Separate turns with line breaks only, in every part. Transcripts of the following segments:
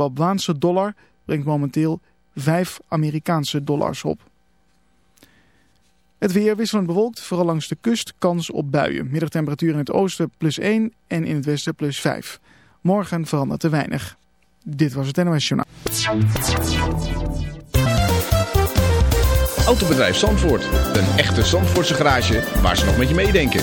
Zimbabwaanse dollar brengt momenteel 5 Amerikaanse dollars op. Het weer wisselend bewolkt, vooral langs de kust kans op buien. Middagtemperatuur in het oosten plus 1 en in het westen plus 5. Morgen verandert er weinig. Dit was het NOS Journaal.
Autobedrijf Zandvoort. Een echte Zandvoortse garage waar ze nog met je meedenken.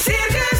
Circus Zandvoort.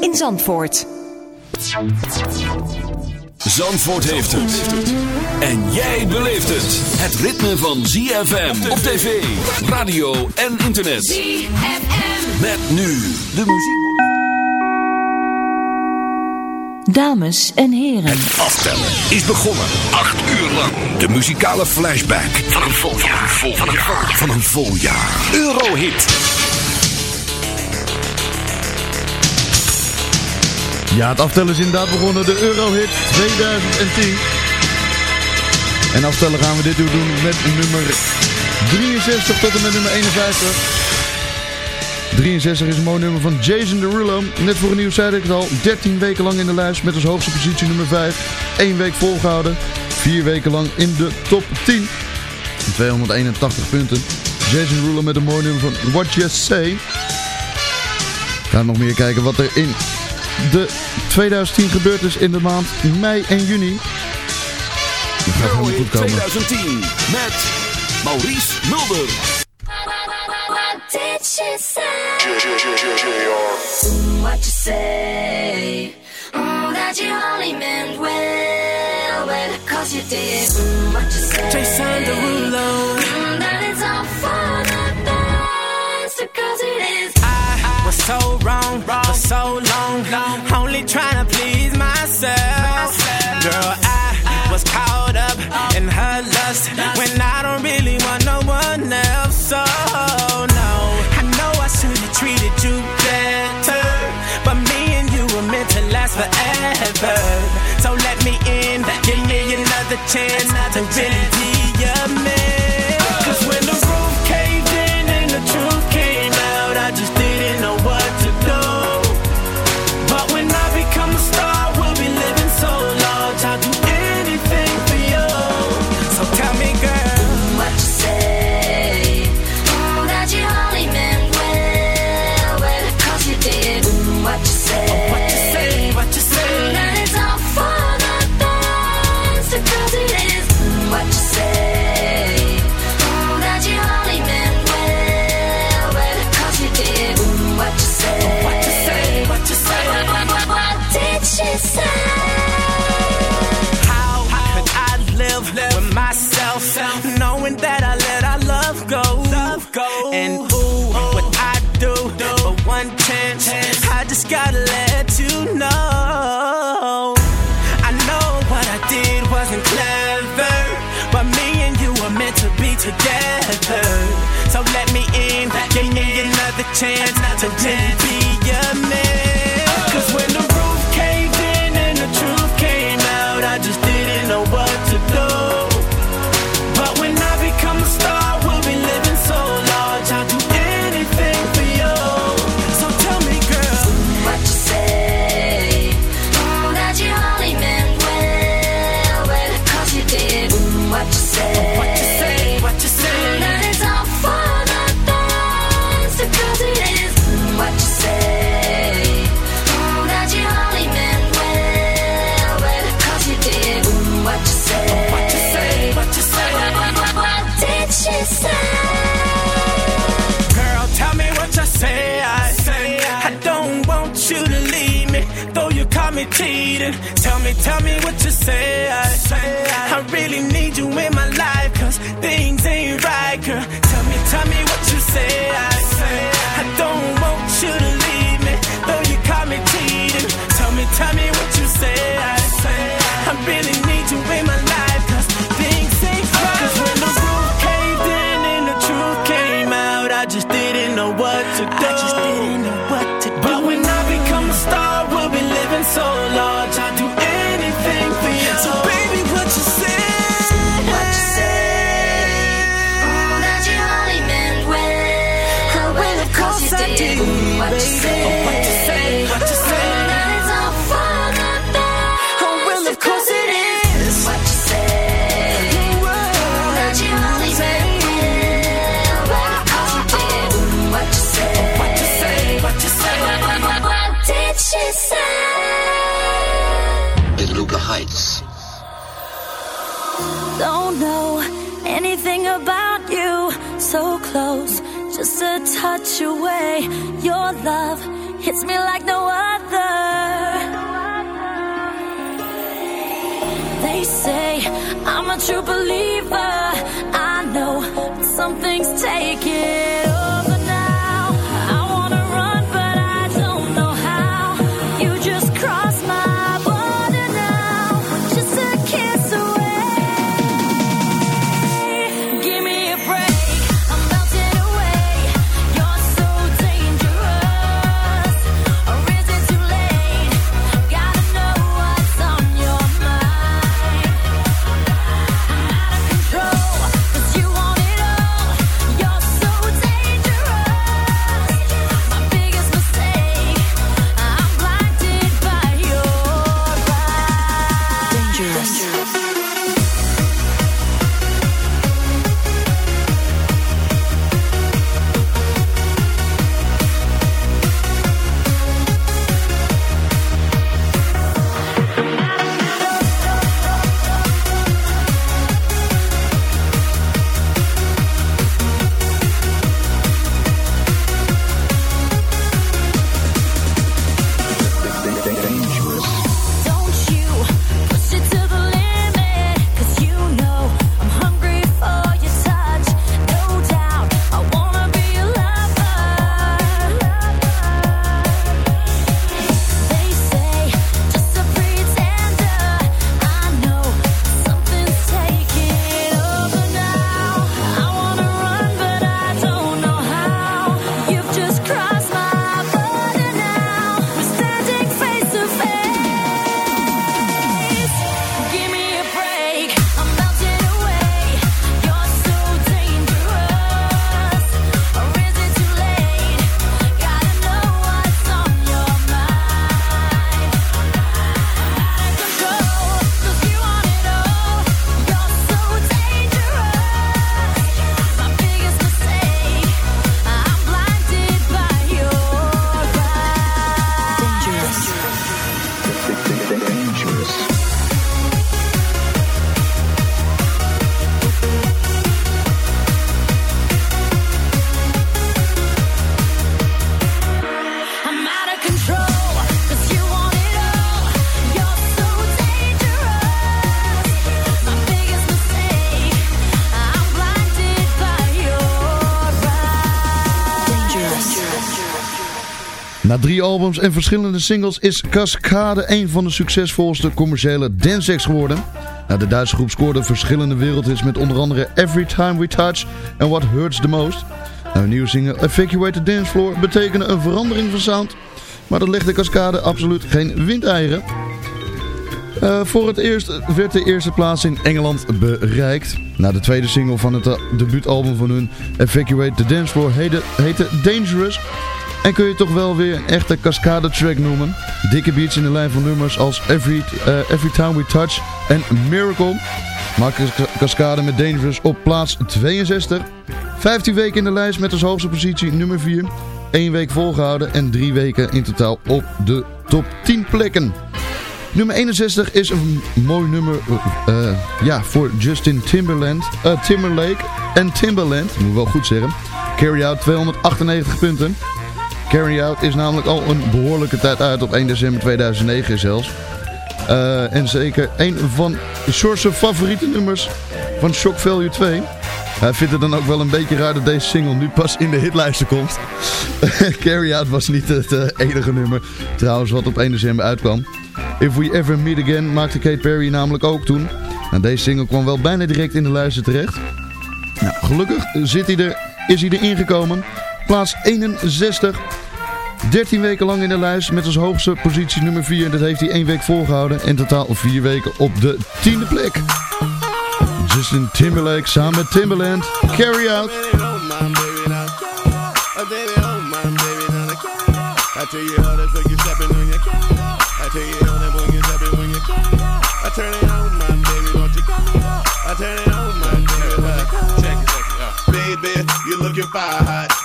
in Zandvoort.
Zandvoort heeft het. En jij beleeft het. Het ritme van ZFM op tv, radio en internet.
ZFM.
Met nu de muziek.
Dames en heren.
Aftellen is begonnen. Acht uur lang. De muzikale flashback van een vol jaar. Van een vol jaar. Van een vol jaar. Eurohit.
Ja, het aftellen is inderdaad begonnen. De Eurohit 2010. En aftellen gaan we dit uur doen met nummer 63 tot en met nummer 51. 63 is een mooi nummer van Jason Derulo. Net voor een nieuw zei ik het al. 13 weken lang in de lijst met als hoogste positie nummer 5. 1 week volgehouden. 4 weken lang in de top 10. 281 punten. Jason Derulo met een mooi nummer van What You Say. Gaan nog meer kijken wat er in de 2010 gebeurd is in de maand mei en juni. Dat gaat helemaal goed
Eurohit
komen.
2010 met Maurice Mulder.
What did she say? What you say? Oh, that you only meant well, well, cause you did. Mm, what you say?
Jason Derulo.
Mm, that it's all for the best, because it is.
I was so wrong for so long, only trying to please myself. Girl, I was caught up in her lust when I don't really want no one else. So no, I know I should have treated you better, but me and you were meant to last forever. So let me in, give me another chance to really
chance
drie albums en verschillende singles is Cascade een van de succesvolste commerciële danceacts geworden. Nou, de Duitse groep scoorde verschillende wereldhits met onder andere Every Time We Touch en What Hurts The Most. Nou, een nieuwe single Evacuate the Dance Floor betekende een verandering van sound. Maar dat legt de cascade absoluut geen windeieren. Eh, voor het eerst werd de eerste plaats in Engeland bereikt. Na de tweede single van het eh, debuutalbum van hun Evacuate the Dance Floor heette, heette Dangerous. En kun je toch wel weer een echte cascade track noemen. Dikke beats in de lijn van nummers als Every, eh, Every Time We Touch en Miracle. Maakt de cascade met Dangerous op plaats 62. 15 weken in de lijst met als hoogste positie nummer 4. 1 week volgehouden en 3 weken in totaal op de top 10 plekken. Nummer 61 is een mooi nummer eh, eh, ja, voor Justin Timberland, Timberlake en Timberland. Moet ik wel goed zeggen. Carry Out 298 punten. Carry Out is namelijk al een behoorlijke tijd uit op 1 december 2009 zelfs. Eh, en zeker een van Short's favoriete nummers van Shock Value 2. Hij vindt het dan ook wel een beetje raar dat deze single nu pas in de hitlijsten komt. Carry Out was niet het eh, enige nummer trouwens wat op 1 december uitkwam. If We Ever Meet Again maakte Kate Perry namelijk ook toen. Nou, deze single kwam wel bijna direct in de lijsten terecht. Nou, gelukkig zit hij er, is hij erin gekomen. Plaats 61. 13 weken lang in de lijst met als hoogste positie nummer 4. Dat heeft hij één week volgehouden. En totaal 4 weken op de tiende plek. Justin Timberlake samen met Timberland. Carry Out.
Baby,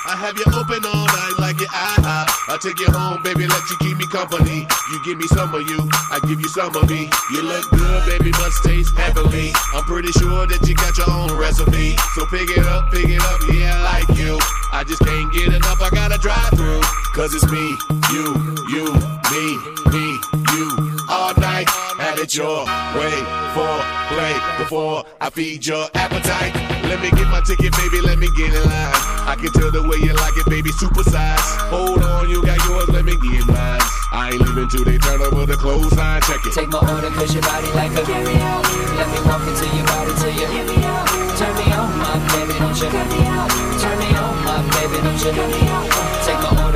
I have you open all night like your eye I'll take you home, baby, let you keep me company. You give me some of you, I give you some of me. You look good, baby, must taste heavenly. I'm pretty sure that you got your own recipe. So pick it up, pick it up, yeah, I like you. I just can't get enough, I gotta drive through. Cause it's me, you, you, me, me, you. All night, have it your way for play before I feed your appetite. Let me get my ticket, baby, let me get in line. I can tell the way you like it, baby, super size. Hold on, you got yours, let me get mine. I ain't leaving till they turn over the clothesline, check it.
Take my order cause your body like a carry out. Let me walk into your body till you hear me out. Turn me on, my baby, don't you. Turn me on, my baby, don't you cut me out.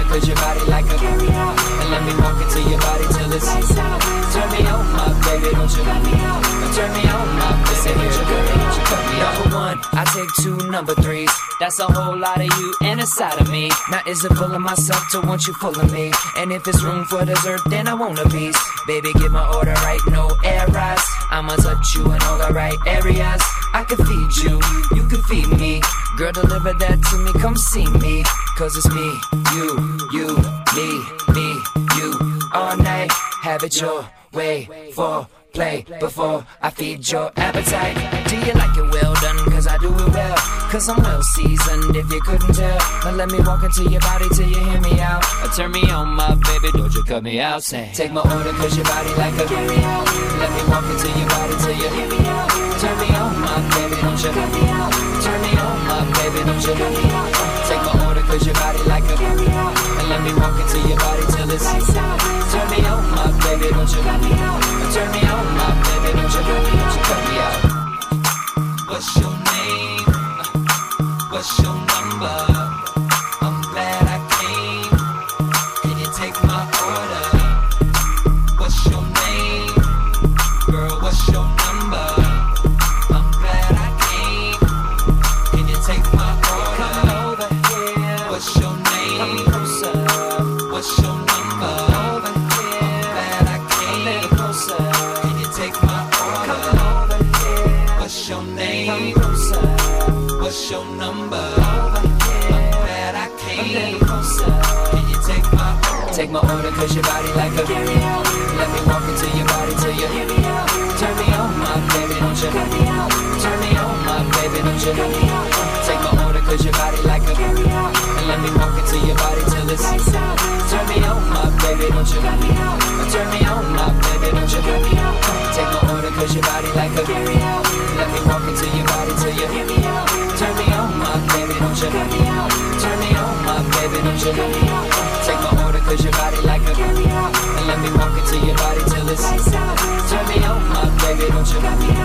Order cause your body like a carry. And let me walk into your body till it's lights out. Turn me on, my baby, don't you cut me out. Turn me on, my baby, don't you cut me out. You cut me out. Number one, I take two number threes. That's a whole lot of you and a side of me. Now is it full of myself to want you full of me? And if it's room for dessert, then I want a piece. Baby, get my order right, no errors. I'ma touch you in all the right areas. I can feed you, you can feed me. Girl, deliver that to me, come see me. Cause it's me, you, you, me, me, you. All night, have it your way for play before I feed your appetite. Do you like it well done? Cause I do it well. Cause I'm well seasoned if you couldn't tell. Now let me walk into your body till you hear me out. Or turn me on, my baby, don't you cut me out. Say, take my order cause your body like a carry out. Let me walk into your body till you hear me out. Turn me on, don't you cut me out. Turn me on, my baby, don't you cut me out. Take my order cause your body like a. And let me walk into your body till it's. Turn me on, my baby, don't you cut me out. Turn me on, my baby, don't you cut me, don't you cut me out. What's your name? What's your number? Order? Take my order cause your body like a carry out. Let me walk into your body till you hear me out. Turn me on, my baby, don't you cut me out. Turn me on, my baby, don't you cut me out. Take my order cause your body like a carry out. And let me walk into your body till it's lights out. Turn me on, my baby, don't you me out. Turn me on, my baby, don't you me out. Take my order cause your body like a carry out. Let me walk into your body till you hear me out. Turn me on, my baby, don't you cut me out. Turn me on, my baby, don't you cut me out. Cause your body like a. And let me walk into your body till it's. Turn me on, my baby, don't you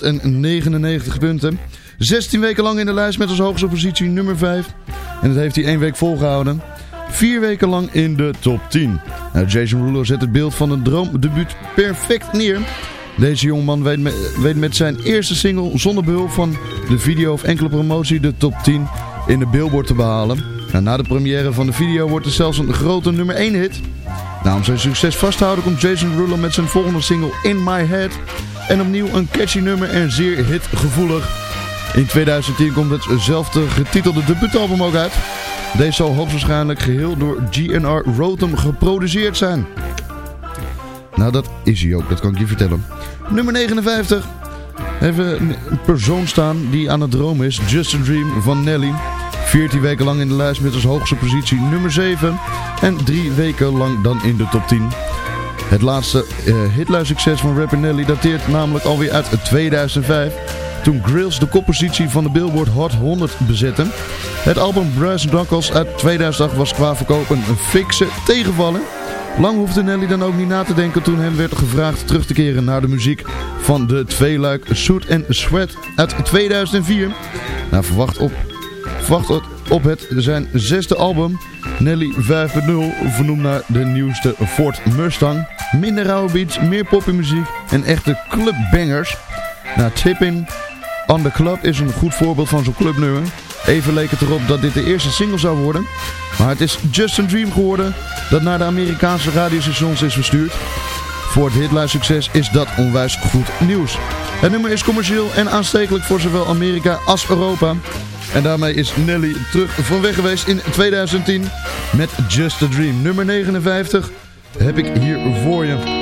299 punten. 16 weken lang in de lijst met als hoogste positie nummer 5. En dat heeft hij één week volgehouden. Vier weken lang in de top 10. Nou, Jason Derulo zet het beeld van een droomdebuut perfect neer. Deze jongeman weet weet met zijn eerste single zonder behulp van de video of enkele promotie de top 10 in de Billboard te behalen. Nou, na de première van de video wordt er zelfs een grote nummer 1 hit. Nou, om zijn succes vast te houden komt Jason Derulo met zijn volgende single In My Head. En opnieuw een catchy nummer en zeer hitgevoelig. In 2010 komt hetzelfde getitelde debuutalbum ook uit. Deze zal hoogstwaarschijnlijk geheel door GNR Rotem geproduceerd zijn. Nou, dat is hij ook, dat kan ik je vertellen. Nummer 59. Even een persoon staan die aan het dromen is. Just a Dream van Nelly. 14 weken lang in de lijst met als hoogste positie nummer 7. En 3 weken lang dan in de top 10. Het laatste uh, hitlijstsucces van rapper Nelly dateert namelijk alweer uit 2005. Toen Grills de koppositie van de Billboard Hot 100 bezette. Het album Brass Knuckles uit 2008 was qua verkoop een fikse tegenvaller. Lang hoefde Nelly dan ook niet na te denken toen hem werd gevraagd terug te keren naar de muziek van de tweeluik Suit and Sweat uit 2004. Nou, verwacht op, verwacht op, op het zijn zesde album Nelly 5.0, vernoemd naar de nieuwste Ford Mustang. Minder rauwe beats, meer poppymuziek en echte clubbangers. Na Tipping on the Club is een goed voorbeeld van zo'n clubnummer. Even leek het erop dat dit de eerste single zou worden. Maar het is Just a Dream geworden dat naar de Amerikaanse radiostations is verstuurd.
Voor het hitlijstsucces is dat onwijs goed nieuws. Het nummer is commercieel en aanstekelijk voor zowel Amerika als Europa. En daarmee is Nelly terug van weg geweest in 2010 met Just a Dream. Nummer 59 heb ik hier voor je.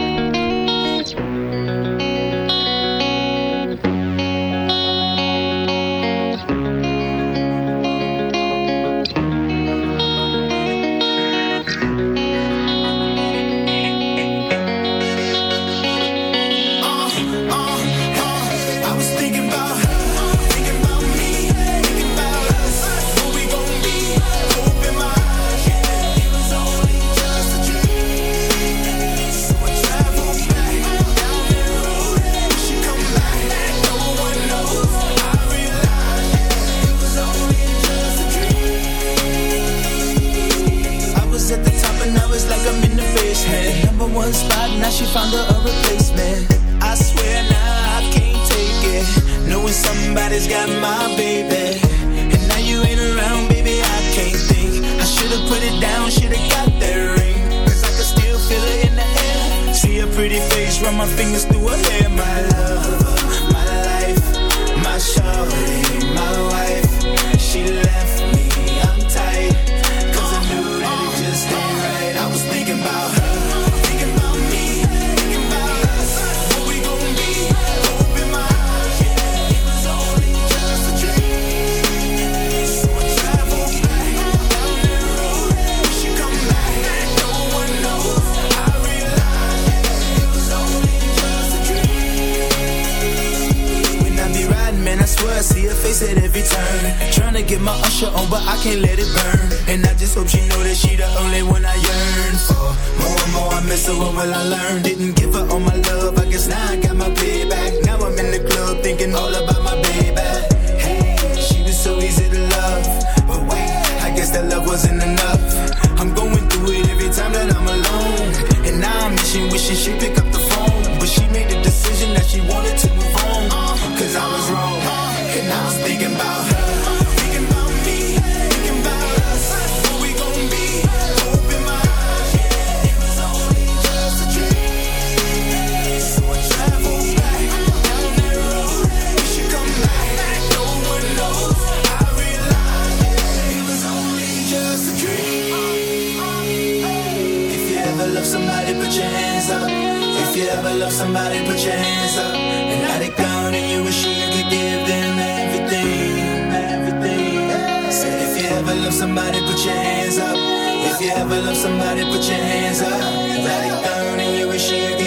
wasn't enough. over, love somebody, put your hands up. Let it burn, and you wish
you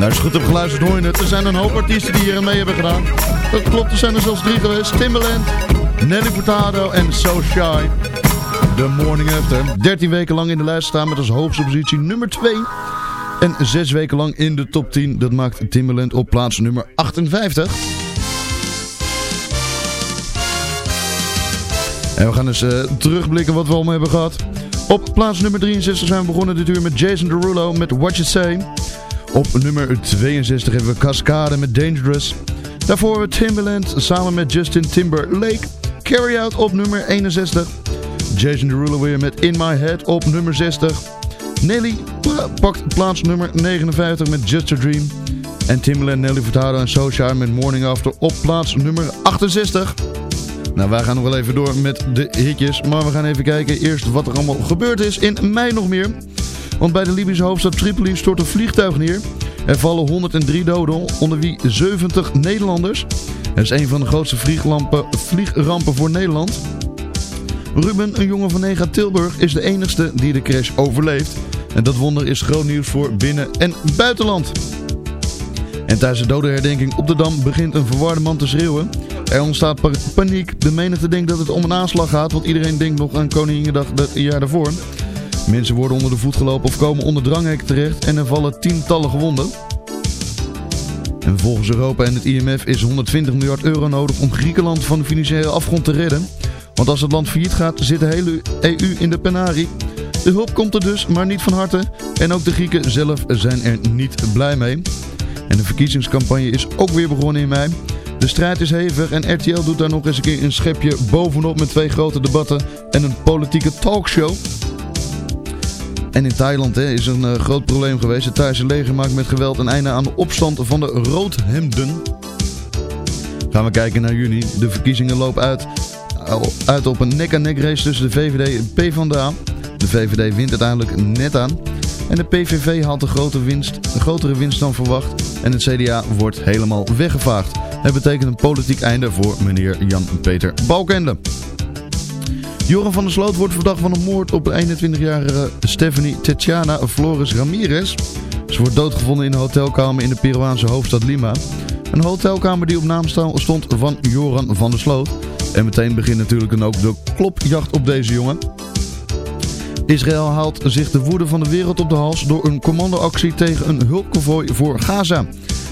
Nou, als je goed hebt geluisterd hoor je. Er zijn een hoop artiesten die hier aan mee hebben gedaan. Dat klopt, er zijn er zelfs drie geweest. Timbaland, Nelly Furtado en So Shy. The Morning After. 13 weken lang in de lijst staan met als hoogste positie nummer 2. En 6 weken lang in de top 10. Dat maakt Timbaland op plaats nummer 58. En we gaan eens eh, terugblikken wat we allemaal hebben gehad. Op plaats nummer 63 zijn we begonnen dit uur met Jason Derulo met What You Say. Op nummer 62 hebben we Cascade met Dangerous. Daarvoor we Timbaland samen met Justin Timberlake. Carry Out op nummer 61. Jason Derulo weer met In My Head op nummer 60. Nelly pakt plaats nummer 59 met Just a Dream. En Timbaland, Nelly Furtado en Socha met Morning After op plaats nummer 68. Nou, wij gaan nog wel even door met de hitjes. Maar we gaan even kijken eerst wat er allemaal gebeurd is in mei nog meer. Want bij de Libische hoofdstad Tripoli stort een vliegtuig neer. Er vallen 103 doden, onder wie 70 Nederlanders. Het is een van de grootste vliegrampen voor Nederland. Ruben, een jongen van 9 uit Tilburg, is de enigste die de crash overleeft. En dat wonder is groot nieuws voor binnen- en buitenland. En tijdens de dodenherdenking op de Dam begint een verwarde man te schreeuwen. Er ontstaat pa- paniek. De menigte denkt dat het om een aanslag gaat, want iedereen denkt nog aan Koninginnedag het jaar daarvoor. Mensen worden onder de voet gelopen of komen onder dranghekken terecht en er vallen tientallen gewonden. En volgens Europa en het IMF is 120 miljard euro nodig om Griekenland van de financiële afgrond te redden. Want als het land failliet gaat, zit de hele EU in de penarie. De hulp komt er dus, maar niet van harte. En ook de Grieken zelf zijn er niet blij mee. En de verkiezingscampagne is ook weer begonnen in mei. De strijd is hevig en RTL doet daar nog eens een keer een schepje bovenop met twee grote debatten en een politieke talkshow. En in Thailand hè, is een eh, groot probleem geweest. Het Thaise leger maakt met geweld een einde aan de opstand van de roodhemden. Gaan we kijken naar juni. De verkiezingen lopen uit, uit op een nek-aan-nek race tussen de VVD en PvdA. De VVD wint uiteindelijk net aan. En de PVV haalt een, grote winst, een grotere winst dan verwacht. En het CDA wordt helemaal weggevaagd. Het betekent een politiek einde voor meneer Jan-Peter Balkende. Joran van der Sloot wordt verdacht van een moord op de 21-jarige Stephanie Tetjana Flores Ramirez. Ze wordt doodgevonden in een hotelkamer in de Peruaanse hoofdstad Lima. Een hotelkamer die op naam stond van Joran van der Sloot. En meteen begint natuurlijk dan ook de klopjacht op deze jongen. Israël haalt zich de woede van de wereld op de hals door een commandoactie tegen een hulpconvooi voor Gaza.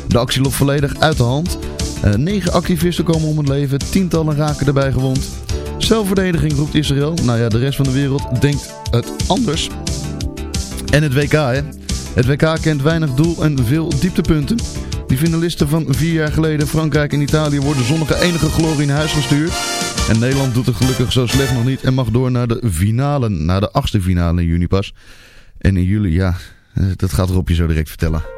De actie loopt volledig uit de hand. Eh, negen activisten komen om het leven, tientallen raken erbij gewond. Zelfverdediging roept Israël. Nou ja, de rest van de wereld denkt het anders. En het WK, hè. Het WK kent weinig doel en veel dieptepunten. Die finalisten van vier jaar geleden, Frankrijk en Italië, worden zonnige enige glorie in huis gestuurd. En Nederland doet het gelukkig zo slecht nog niet en mag door naar de finale, naar de achtste finale in juni pas. En in juli, ja, eh, dat gaat Rob je zo direct vertellen.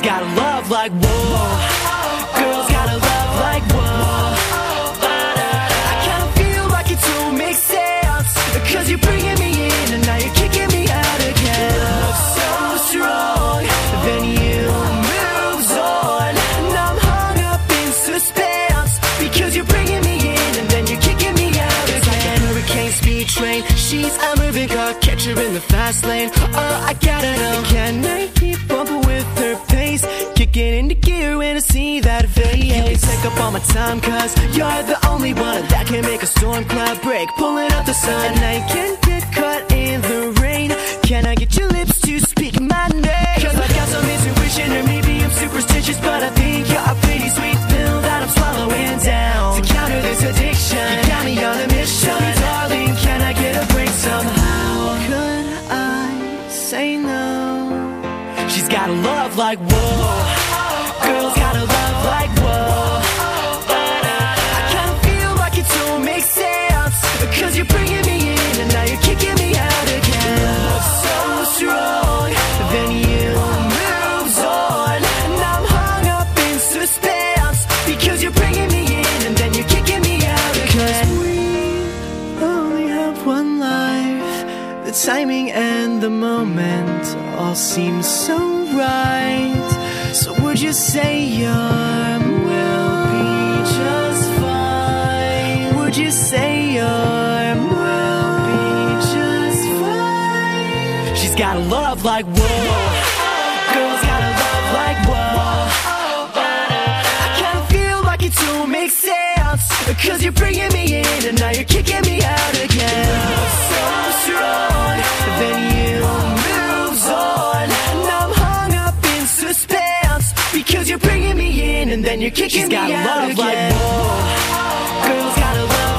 She's got a love like whoa. Girls got a love like whoa. I kinda feel like it don't make sense. Cause you're bringing me in and now you're kicking me out again. Love so strong, then you moves on. And I'm hung up in suspense. Because you're bringing me in and then you're kicking me out again. It's like a hurricane speed train. She's a moving car, catch her in the fast lane. Oh, I gotta know. Can I pace? Kicking into gear when I see that face. You can take up all my time, cause you're the only one that can make a storm cloud break. Pulling up the sun, and I can't get caught in the rain. Can I get your lips to speak my name? Cause I got some intuition, or maybe I'm superstitious, but I think you're a pretty sweet pill that I'm swallowing down. To counter this addiction, you got me on a moment all seems so right. So would you say your will be just fine? Would you say your will be just fine? She's got a love like whoa. Girls got a love like whoa. I kinda feel like it don't make sense. Cause you're bringing me in and now you're kicking me out again. So strong, then on. And I'm hung up in suspense. Because you're bringing me in and then you're kicking
She's
me
got a
out
love
again.
like
whoa. Girls got a love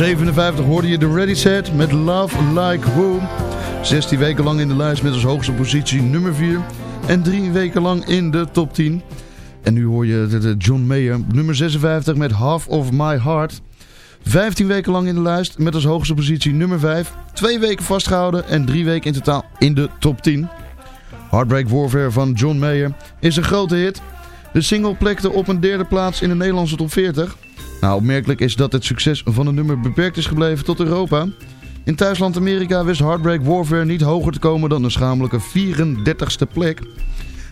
57 hoorde je de Ready Set met Love Like Who. 16 weken lang in de lijst met als hoogste positie nummer 4. En 3 weken lang in de top 10. En nu hoor je John Mayer, nummer 56 met Half of My Heart. 15 weken lang in de lijst met als hoogste positie nummer 5. 2 weken vastgehouden en 3 weken in totaal in de top 10. Heartbreak Warfare van John Mayer is een grote hit. De single plekte op een derde plaats in de Nederlandse top 40. Nou, opmerkelijk is dat het succes van het nummer beperkt is gebleven tot Europa. In thuisland Amerika wist Heartbreak Warfare niet hoger te komen dan een schamelijke 34ste plek.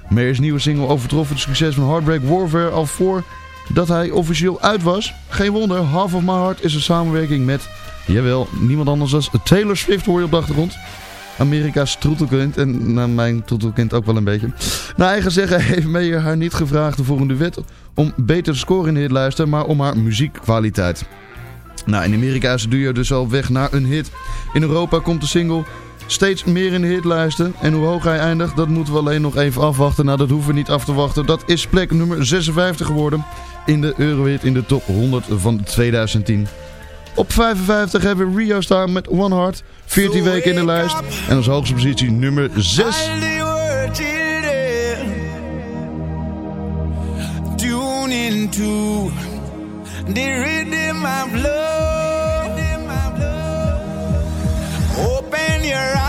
Mayer's nieuwe single overtrof het succes van Heartbreak Warfare al voordat hij officieel uit was. Geen wonder, Half of My Heart is een samenwerking met, jawel, niemand anders dan Taylor Swift hoor je op de achtergrond. Amerika's troetelkind en nou, mijn troetelkind ook wel een beetje. Naar eigen zeggen heeft Mayer haar niet gevraagd voor een duet om beter te scoren in de hitlijsten, maar om haar muziekkwaliteit. Nou, in Amerika is de duo dus al weg naar een hit. In Europa komt de single steeds meer in de hitlijsten. En hoe hoog hij eindigt, dat moeten we alleen nog even afwachten. Nou, dat hoeven we niet af te wachten. Dat is plek nummer 56 geworden in de Eurohit in de top 100 van 2010. Op 55 hebben we Rio staan met One Heart. 14 weken in de lijst. En als hoogste positie nummer 6.
All the world children tune into the rhythm of love. Open your eyes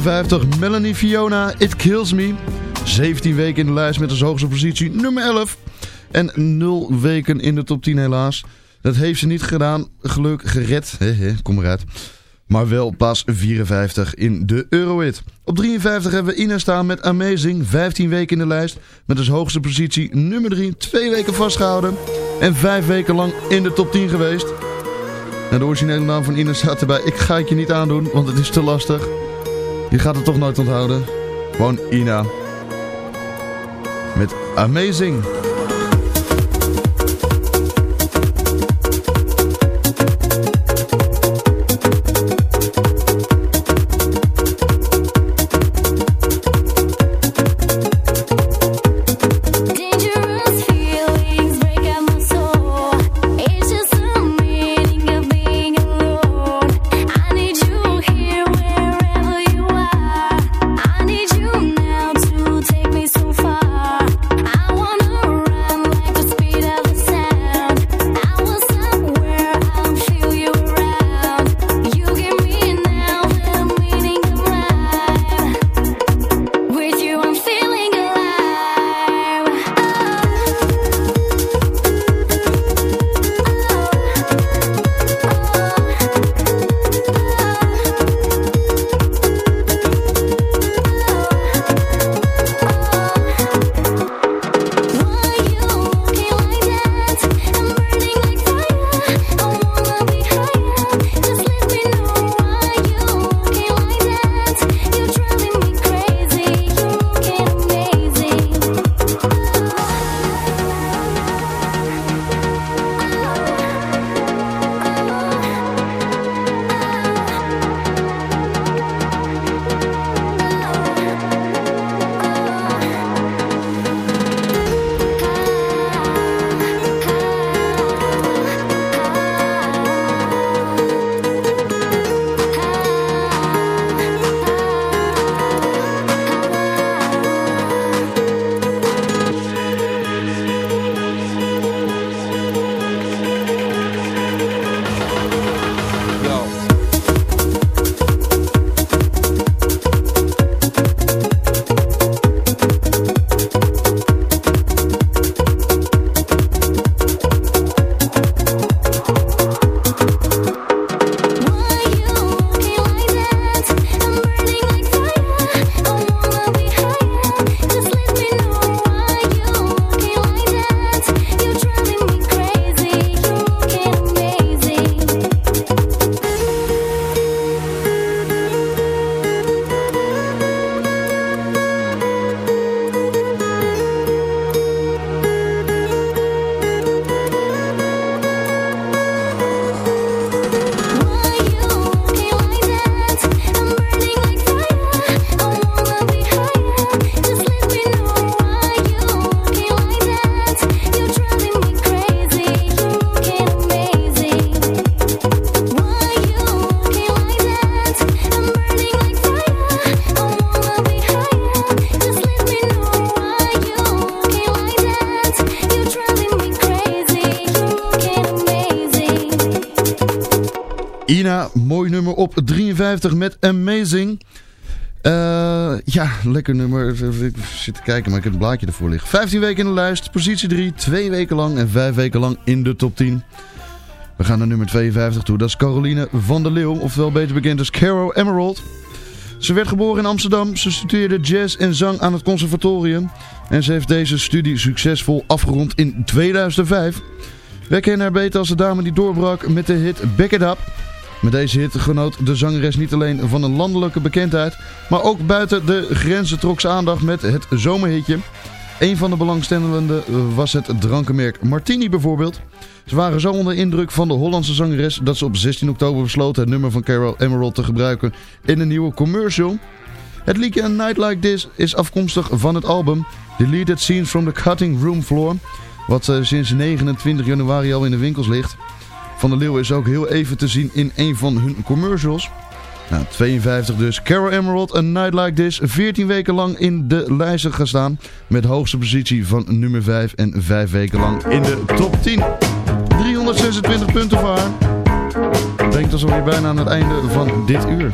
54, Melanie Fiona, It Kills Me. 17 weken in de lijst met als hoogste positie nummer 11. En 0 weken in de top 10 helaas. Dat heeft ze niet gedaan, geluk gered. He he, kom eruit. Maar wel pas 54 in de Eurohit. Op 53 hebben we Ina staan met Amazing. 15 weken in de lijst. Met als hoogste positie nummer 3. Twee weken vastgehouden. En vijf weken lang in de top 10 geweest. Nou, de originele naam van Ina staat erbij. Ik ga het je niet aandoen, want het is te lastig. Je gaat het toch nooit onthouden. Gewoon Ina. Met Amazing.
Ina, mooi nummer op 53 met Amazing. Eh, ja, lekker nummer. Ik zit te kijken, maar ik heb een blaadje ervoor liggen. 15 weken in de lijst, positie 3, 2 weken lang en 5 weken lang in de top 10. We gaan naar nummer 52 toe. Dat is Caroline van der Leeuw, oftewel beter bekend als Caro Emerald. Ze werd geboren in Amsterdam. Ze studeerde jazz en zang aan het conservatorium. En ze heeft deze studie succesvol afgerond in 2005. Wij kennen haar beter als de dame die doorbrak met de hit Back It Up. Met deze hit genoot de zangeres niet alleen van een landelijke bekendheid, maar ook buiten de grenzen trok ze aandacht met het zomerhitje. Een van de belangstellenden was het drankenmerk Martini bijvoorbeeld. Ze waren zo onder indruk van de Hollandse zangeres dat ze op 16 oktober besloten het nummer van Carol Emerald te gebruiken in een nieuwe commercial. Het liedje A Night Like This is afkomstig van het album Deleted Scenes from the Cutting Room Floor, wat eh, sinds 29 januari al in de winkels ligt. Van der Leeuw is ook heel even te zien in een van hun commercials. Nou, 52 dus. Carol Emerald, A Night Like This. 14 weken lang in de lijsten gestaan. Met hoogste positie van nummer 5 en 5 weken lang in de top 10. 326 punten voor haar. Brengt ons alweer bijna aan het einde van dit uur.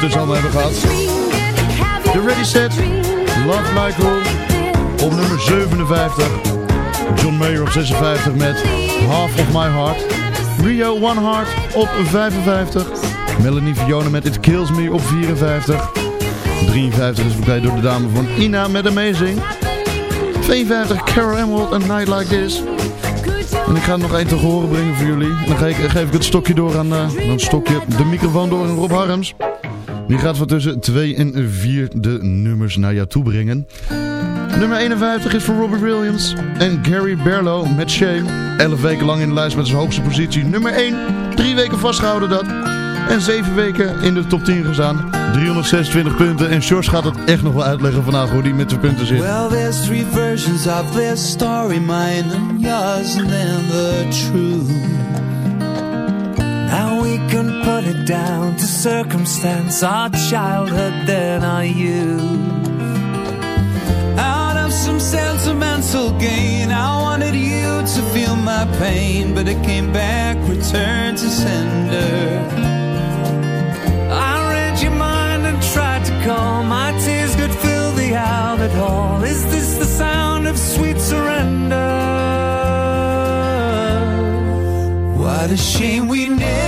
Nou ondertussen allemaal hebben gehad. The Ready Set, Love Roll. Op nummer 57, John Mayer op 56 met Half of My Heart. Rio One Heart op 55. Melanie Fiona met It Kills Me op 54. 53 is verkleed door de dame van Ina met Amazing. 52, Carol Emerald, A Night Like This. En ik ga er nog één te horen brengen voor jullie. Dan geef ik het stokje door aan, eh, dan stokje de microfoon door aan Rob Harms. Die gaat van tussen 2 en 4 de nummers naar jou toe brengen.
Nummer 51 is voor Robbie Williams en Gary Barlow met Shame. 11 weken lang in de lijst met zijn hoogste positie. Nummer 1, 3 weken vastgehouden dat. En 7 weken in de top 10 gestaan. 326 punten. En George gaat het echt nog wel uitleggen vandaag hoe die met de punten zit.
Well, there's three versions of this story, mine and yours, and then.
Down to circumstance, our childhood, then our youth.
Out of some sentimental gain, I wanted you to feel my pain, but it came back, returned to sender.
I read your mind and tried to calm. My tears could fill the outlet hall. Is this the sound of sweet surrender?
What a shame we never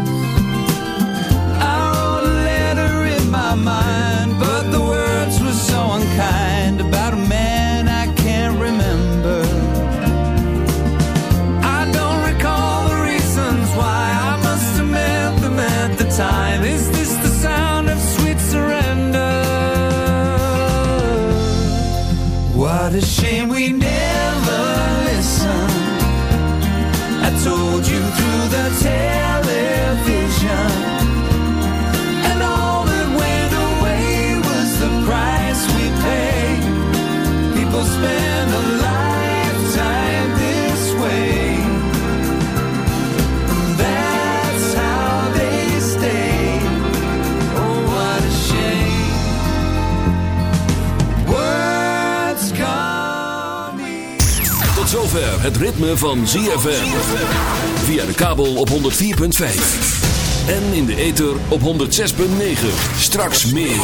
Het ritme van ZFM. Via de kabel op 104.5. En in de ether op 106.9. Straks meer.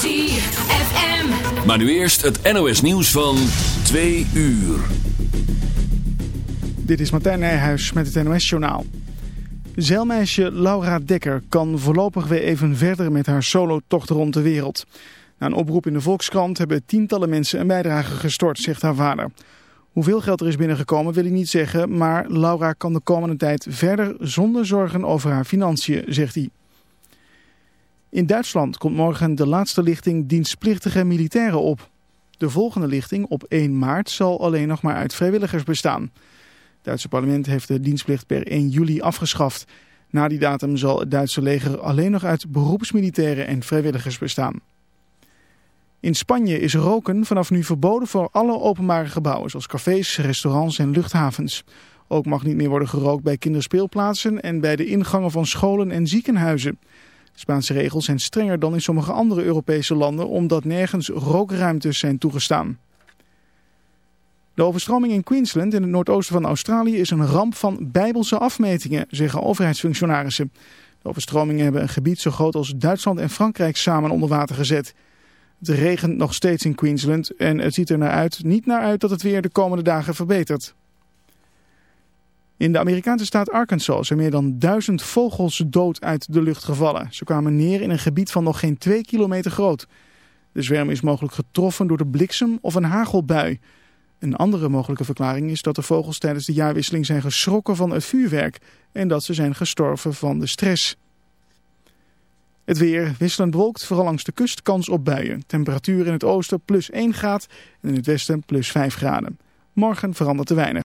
ZFM.
Maar nu eerst het NOS nieuws van 2 uur.
Dit is Martijn Nijhuis met het NOS-journaal. Zeilmeisje Laura Dekker kan voorlopig weer even verder met haar solotocht rond de wereld. Na een oproep in de Volkskrant hebben tientallen mensen een bijdrage gestort, zegt haar vader. Hoeveel geld er is binnengekomen wil hij niet zeggen, maar Laura kan de komende tijd verder zonder zorgen over haar financiën, zegt hij. In Duitsland komt morgen de laatste lichting dienstplichtige militairen op. De volgende lichting op 1 maart zal alleen nog maar uit vrijwilligers bestaan. Het Duitse parlement heeft de dienstplicht per 1 juli afgeschaft. Na die datum zal het Duitse leger alleen nog uit beroepsmilitairen en vrijwilligers bestaan. In Spanje is roken vanaf nu verboden voor alle openbare gebouwen, zoals cafés, restaurants en luchthavens. Ook mag niet meer worden gerookt bij kinderspeelplaatsen en bij de ingangen van scholen en ziekenhuizen. De Spaanse regels zijn strenger dan in sommige andere Europese landen, omdat nergens rookruimtes zijn toegestaan. De overstroming in Queensland in het noordoosten van Australië is een ramp van bijbelse afmetingen, zeggen overheidsfunctionarissen. De overstromingen hebben een gebied zo groot als Duitsland en Frankrijk samen onder water gezet. Het regent nog steeds in Queensland en het ziet er naar uit, niet naar uit dat het weer de komende dagen verbetert. In de Amerikaanse staat Arkansas zijn meer dan duizend vogels dood uit de lucht gevallen. Ze kwamen neer in een gebied van nog geen twee kilometer groot. De zwerm is mogelijk getroffen door de bliksem of een hagelbui. Een andere mogelijke verklaring is dat de vogels tijdens de jaarwisseling zijn geschrokken van het vuurwerk en dat ze zijn gestorven van de stress. Het weer wisselend bewolkt, vooral langs de kust kans op buien. Temperatuur in het oosten plus 1 graad en in het westen plus 5 graden. Morgen verandert te weinig.